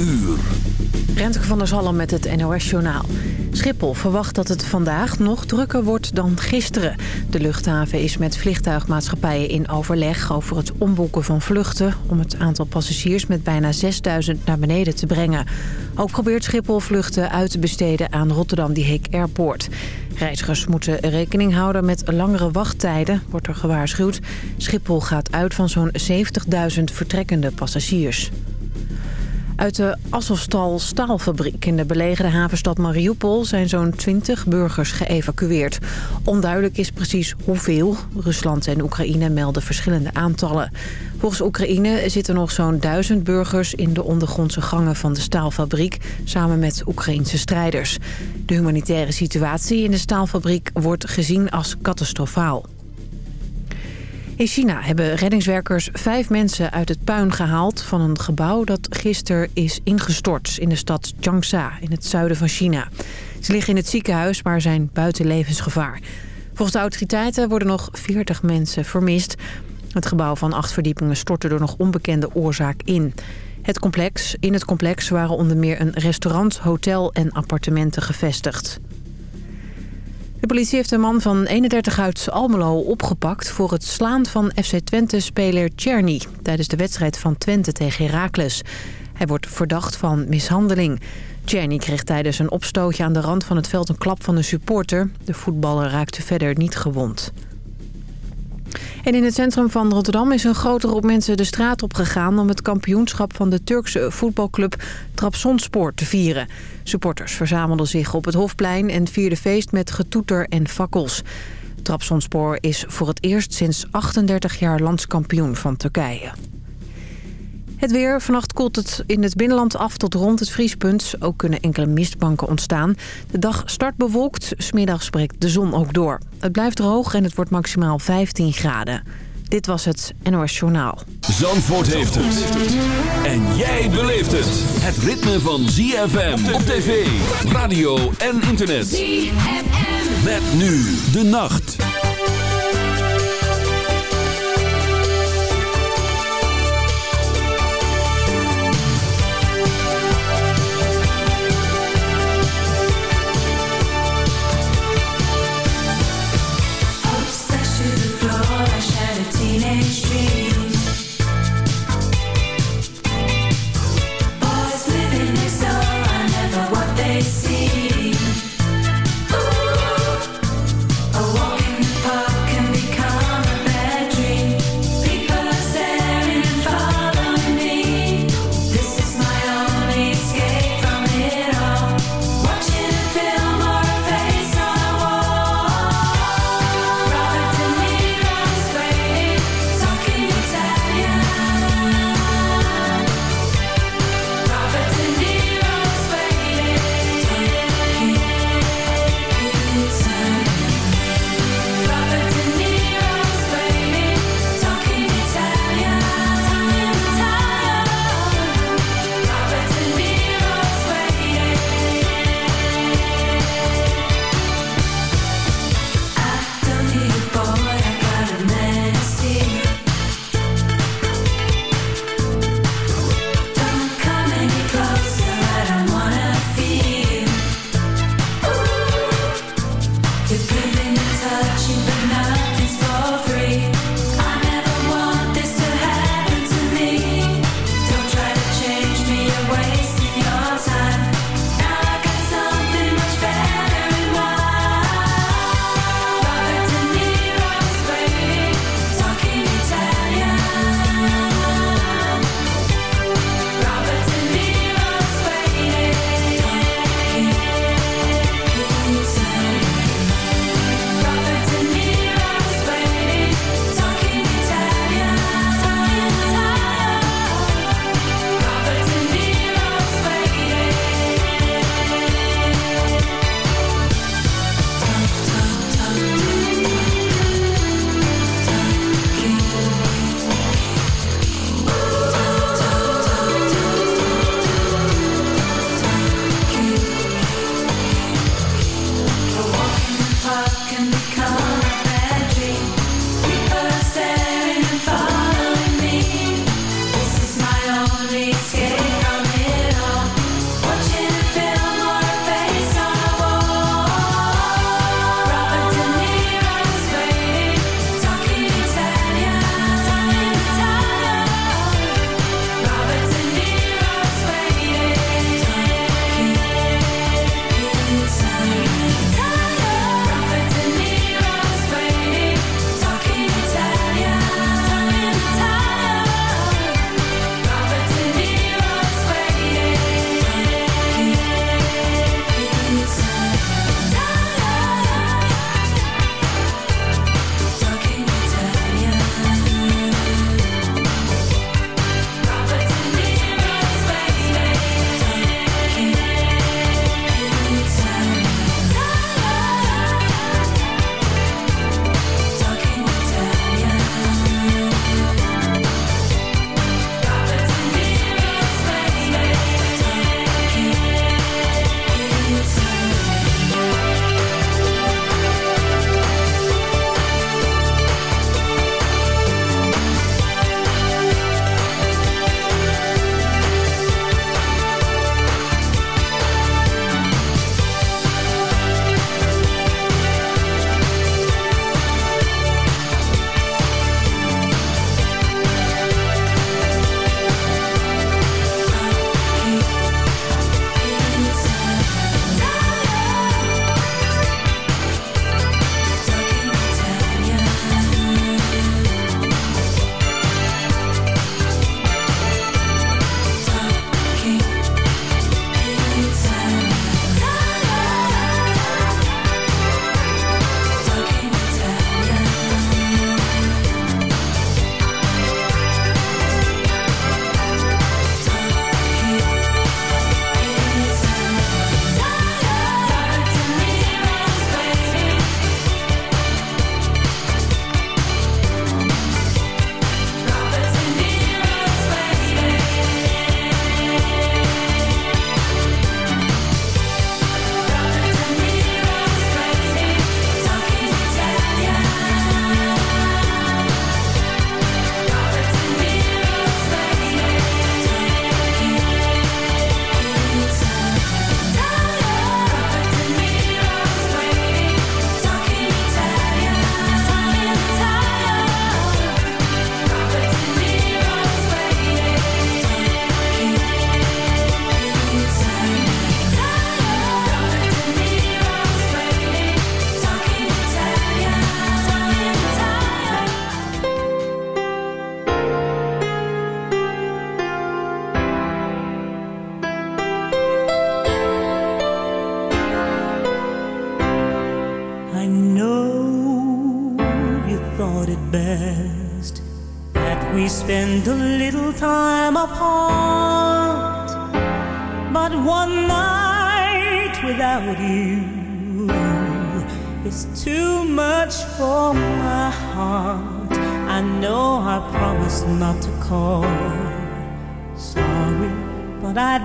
uur. Van der Zalm met het NOS-journaal. Schiphol verwacht dat het vandaag nog drukker wordt dan gisteren. De luchthaven is met vliegtuigmaatschappijen in overleg over het omboeken van vluchten... om het aantal passagiers met bijna 6000 naar beneden te brengen. Ook probeert Schiphol vluchten uit te besteden aan Rotterdam Die Heek Airport. Reizigers moeten rekening houden met langere wachttijden, wordt er gewaarschuwd. Schiphol gaat uit van zo'n 70.000 vertrekkende passagiers. Uit de Azovstal staalfabriek in de belegerde havenstad Mariupol zijn zo'n 20 burgers geëvacueerd. Onduidelijk is precies hoeveel. Rusland en Oekraïne melden verschillende aantallen. Volgens Oekraïne zitten nog zo'n duizend burgers in de ondergrondse gangen van de staalfabriek... samen met Oekraïnse strijders. De humanitaire situatie in de staalfabriek wordt gezien als catastrofaal. In China hebben reddingswerkers vijf mensen uit het puin gehaald... van een gebouw dat gisteren is ingestort in de stad Changsha in het zuiden van China. Ze liggen in het ziekenhuis, maar zijn buiten levensgevaar. Volgens de autoriteiten worden nog 40 mensen vermist. Het gebouw van acht verdiepingen stortte door nog onbekende oorzaak in. Het complex, in het complex waren onder meer een restaurant, hotel en appartementen gevestigd. De politie heeft een man van 31 uit Almelo opgepakt... voor het slaan van FC Twente-speler Czerny... tijdens de wedstrijd van Twente tegen Heracles. Hij wordt verdacht van mishandeling. Czerny kreeg tijdens een opstootje aan de rand van het veld een klap van een supporter. De voetballer raakte verder niet gewond. En in het centrum van Rotterdam is een grote groep mensen de straat op gegaan... om het kampioenschap van de Turkse voetbalclub Trabzonspor te vieren. Supporters verzamelden zich op het Hofplein en vierden feest met getoeter en fakkels. Trabzonspor is voor het eerst sinds 38 jaar landskampioen van Turkije. Het weer. Vannacht koelt het in het binnenland af tot rond het vriespunt. Ook kunnen enkele mistbanken ontstaan. De dag start bewolkt. Smiddags breekt de zon ook door. Het blijft droog en het wordt maximaal 15 graden. Dit was het NOS Journaal. Zandvoort heeft het. En jij beleeft het. Het ritme van ZFM op tv, radio en internet. ZFM. Met nu de nacht. teenage dream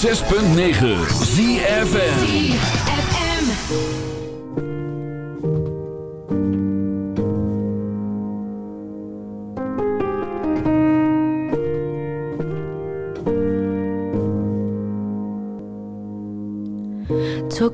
106.9 ZFN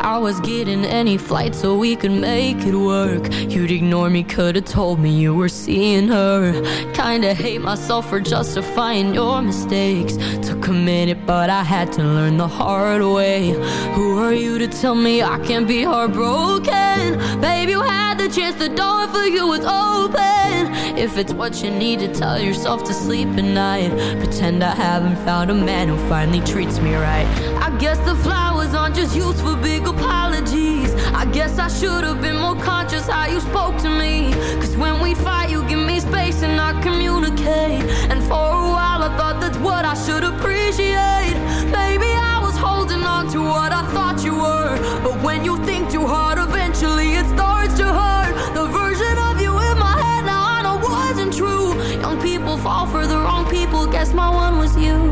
I was getting any flight so we could make it work. You'd ignore me, could've told me you were seeing her. Kinda hate myself for justifying your mistakes. Took a minute, but I had to learn the hard way. Who are you to tell me I can't be heartbroken? Baby, you had the chance, the door for you was open. If it's what you need to tell yourself to sleep at night, pretend I haven't found a man who finally treats me right. I guess the flowers aren't just used for big apologies. I guess I should have been more conscious how you spoke to me. Cause when we fight, you give me space and I communicate. And for a while, I thought that's what I should appreciate. Maybe I holding on to what I thought you were. But when you think too hard, eventually it starts to hurt. The version of you in my head now I know wasn't true. Young people fall for the wrong people. Guess my one was you.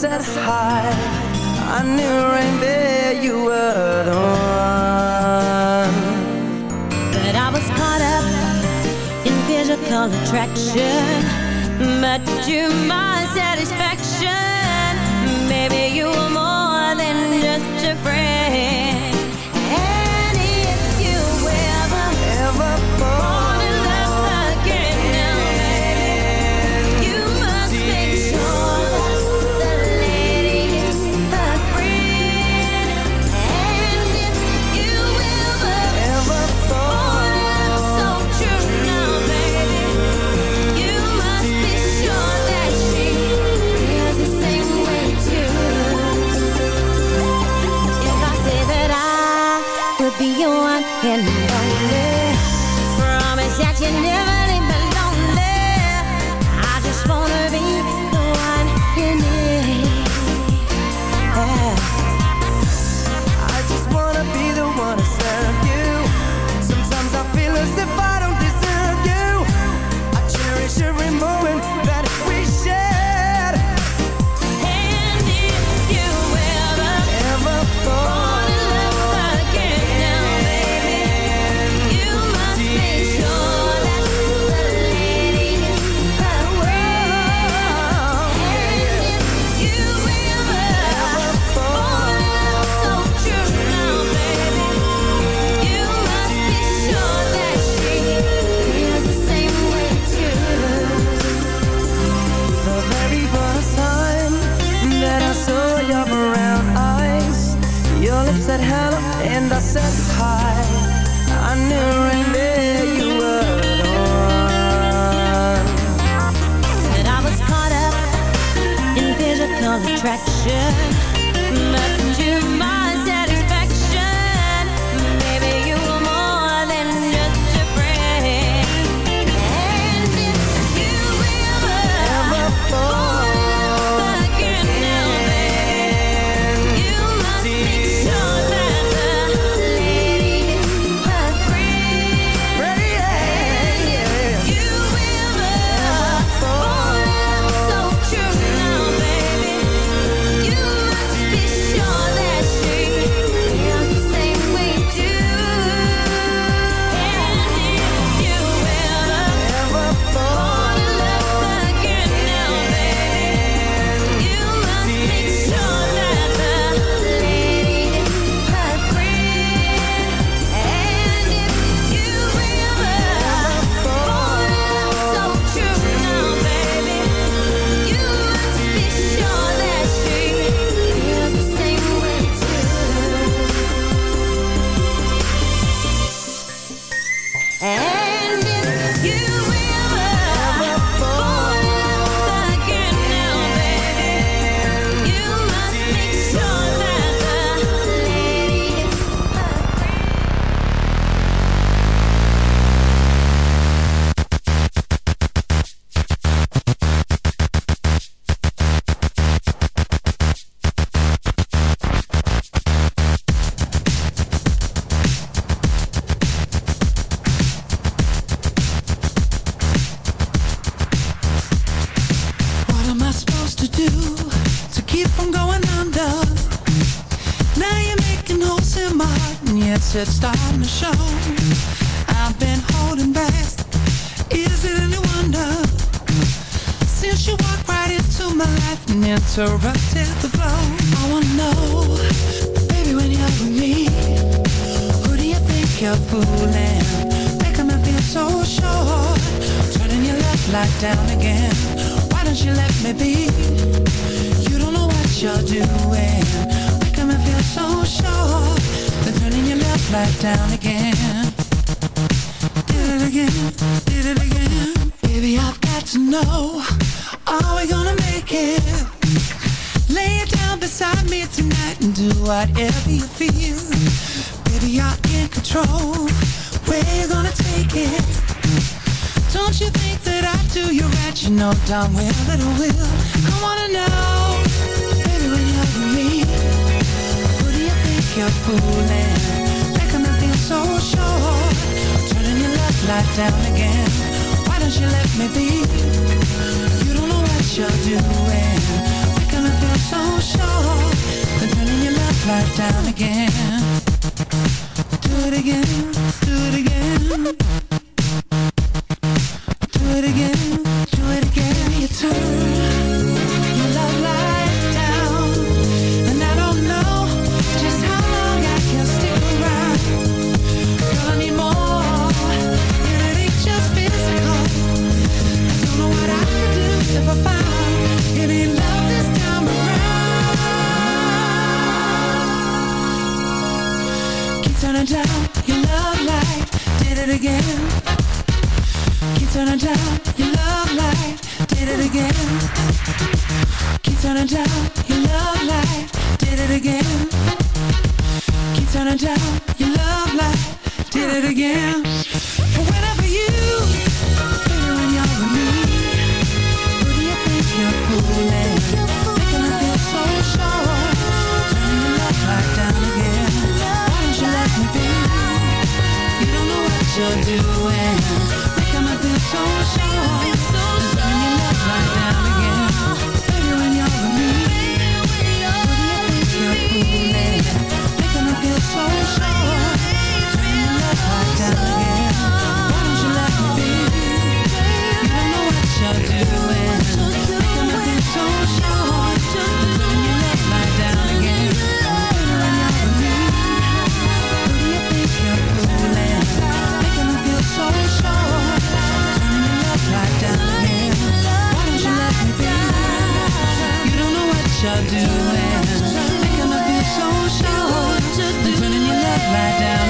said high. I knew right there you were the one. But I was caught up in physical attraction. But to my satisfaction Maybe you were more than just a friend. You she walked right into my life and interrupted the flow. I wanna know, baby when you're with me Who do you think you're fooling? Making me feel so sure Turning your love light down again. Why don't you let me be? You don't know what you're doing. Making me feel so sure Then turning your love light down again. Did it again, did it again. Baby I've got to know are we gonna make it? Lay it down beside me tonight and do whatever you feel. Baby, you're in control. Where you gonna take it? Don't you think that I do you right? You know darn well that I will. I wanna know, baby, when you're with me, who do you think you're fooling? Making me feel so sure. Turning your love light down again. Why don't you let me be? You're doing. Making me feel so sure. Then turning your love light down again. Do it again, do it again Turning down your love light, did it again. Whenever you, baby, when you're with me, who do you think you're fooling? So sure. Turn your love down again. Why don't you let me be? You don't know what you're doing doing. Making me feel so sure. And turning your love right down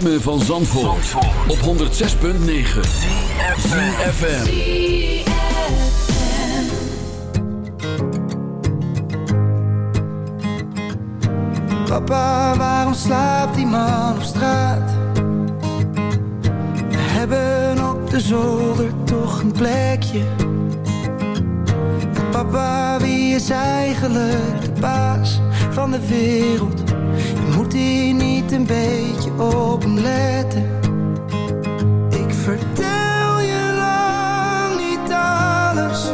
ritme van Zandvoort, op 106.9 CFFM Papa, waarom slaapt die man op straat? We hebben op de zolder toch een plekje Papa, wie is eigenlijk de baas van de wereld? Hij niet een beetje op hem letten? Ik vertel je lang niet alles.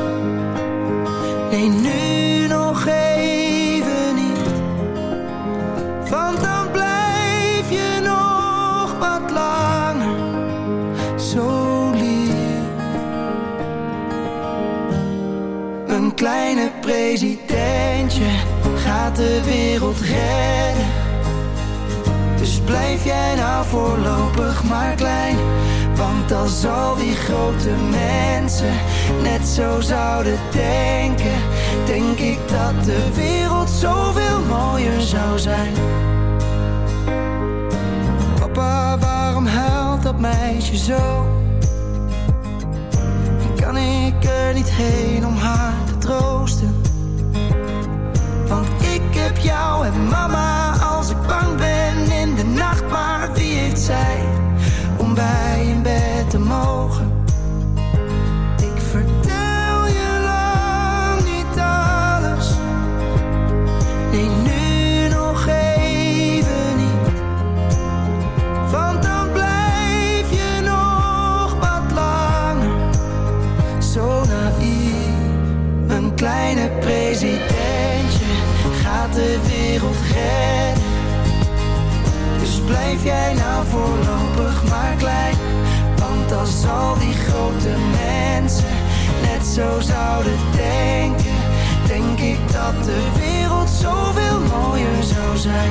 Nee, nu nog even niet. Want dan blijf je nog wat langer zo lief. Een kleine presidentje gaat de wereld redden. Jij nou voorlopig maar klein. Want als al die grote mensen net zo zouden denken, denk ik dat de wereld zoveel mooier zou zijn. Papa, waarom huilt dat meisje zo? Kan ik er niet heen om haar te troosten? Want ik heb jou en mama zij om bij in bed te mogen? Ik vertel je lang niet alles. Nee, nu nog even niet. Want dan blijf je nog wat langer. Zo naïef, een kleine presidentje gaat de jij nou voorlopig maar klein. Want als al die grote mensen net zo zouden denken, denk ik dat de wereld zoveel mooier zou zijn.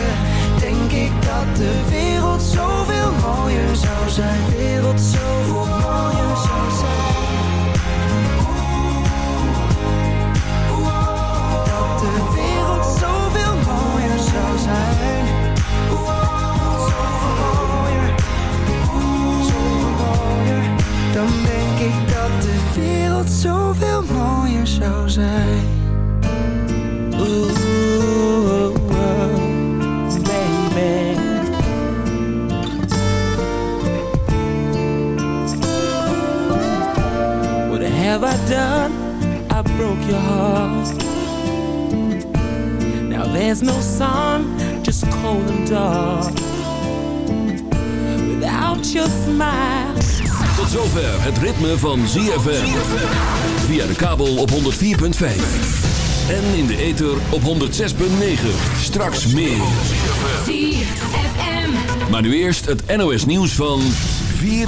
dat de wereld zoveel mooier zou zijn. De wereld zoveel mooier zou zijn. Dat de wereld zoveel mooier zou zijn. Dan denk ik dat de wereld zoveel mooier zou zijn. Done? I broke your heart. Now there's no sun, just cold and dark. Without your smile. Tot zover het ritme van ZFM. Via de kabel op 104.5. En in de ether op 106.9. Straks meer. Maar nu eerst het NOS nieuws van 4